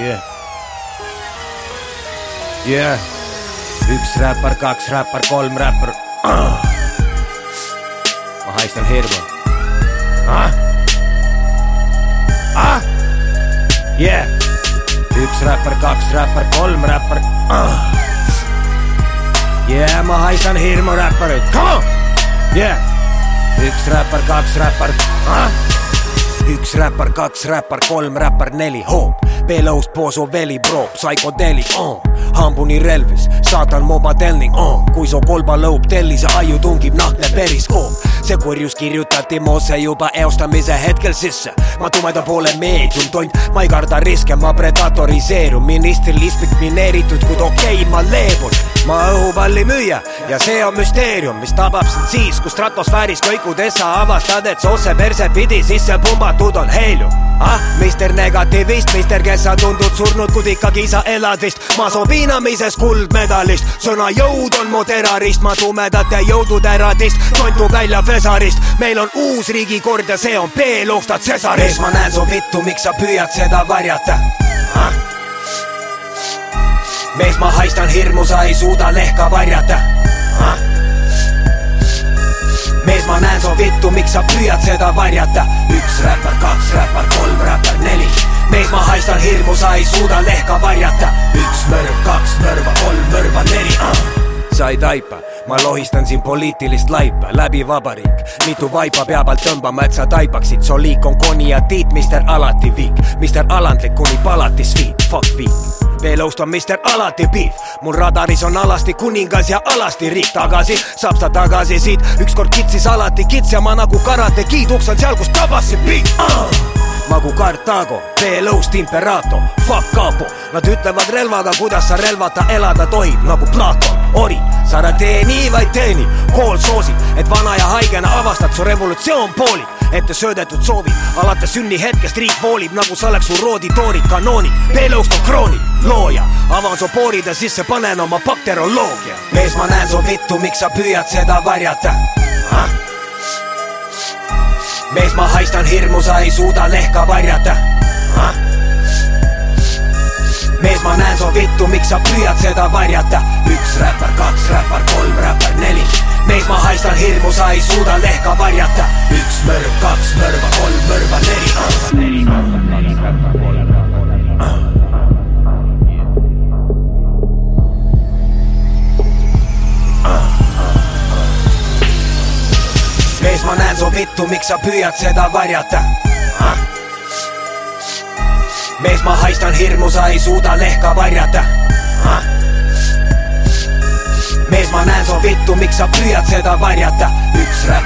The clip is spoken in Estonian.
Yeah. Yeah. üks räppar, kaks räppar, kolm räppar ah.. ma haistan hirmu ah.. Ah. Yeah. üks räppar, kaks räppar, kolm räppar ah.. Yeah, ma haistan hirmu räpparit, come on yeah.. üks räppar, kaks räppar ah.. Üks räppar, kaks räppar, kolm räppar, neli hoop, peelõust poosu veli bro, psühhodeli oh.. hambuni relvis, saatan mobadelning oh., kui su kolba lõub tellise aiu tungib nahkne periskoop. see kurjus kirjutati moosse juba eostamise hetkel sisse. ma tumeda poole meedium tont, ma ei karda riske, ma predatoriseerun, ministril istmik mineeritud, kuid okei okay,, ma leebun ma õhupalli müüa ja see on müsteerium, mis tabab sind siis, kui stratosfääris kõikudes sa avastad, et soosse perse pidi sisse pumbatud on heelium. ah, meister negatiivist, meister, kes sa tundud surnud, kuid ikkagi sa elad vist masopiinamises kuldmedalist. sõna jõud on mu terrorist, ma tumedate jõudude radist, tontu välja Fesarist. meil on uus riigikord ja see on B-loostad Cesarist. mees, ma näen su vittu, miks sa püüad seda varjata ah?? mees, ma haistan hirmu, sa ei suuda lehka varjata ah?. mees, ma näen su vittu, miks sa püüad seda varjata? üks räppar, kaks räppar, kolm räppar, neli. mees, ma haistan hirmu, sa ei suuda lehka varjata. üks mõrv, kaks mõrva, kolm mõrva, neli ah.. sa ei taipa, ma lohistan siin poliitilist laipa läbi vabariik. mitu vaipa pea pealt tõmbama, et sa taipaksid, soliik on koni ja tiit, mister alati viik, mister alandlik kuni palatis viib, fuck viik veelõust on mister alati piif, mul radaris on alasti kuningas ja alasti riik. Tagasi, saab ta tagasi siit, ükskord kitsis alati kits ja ma nagu karate kid, uks on seal, kus tabasin piik ah!. nagu Kartaago, veelõust imperaator, fuck kapo, nad ütlevad relvaga, kuidas sa relvata elada tohib, nagu Platon, ori, sa ära tee nii, vaid teeni, kool soosib, et vana ja haigena avastad, su revolutsioon poolib ette söödetud soovid, alates sünnihetkest riik voolib nagu sa oleks su rooditoorid, kanoonid, veelõust on kroonid, looja, avan su poorid ja sisse panen oma bakteroloogia. mees, ma näen su vittu, miks sa püüad seda varjata ah?? mees, ma haistan hirmu, sa ei suuda lehka varjata ah?. mees, ma näen su vittu, miks sa püüad seda varjata, üks räppar, kaks räppar, kolm räppar, neli. mees, ma haistan hirmu, sa ei suuda lehka varjata, üks mõrv, kaks mõrva, kolm mõrva, neli mees, ma näen su vittu, miks sa püüad seda varjata ah?? mees, ma haistan hirmu, sa ei suuda lehka varjata ah?. mees, ma näen su vittu, miks sa püüad seda varjata, üks räppar,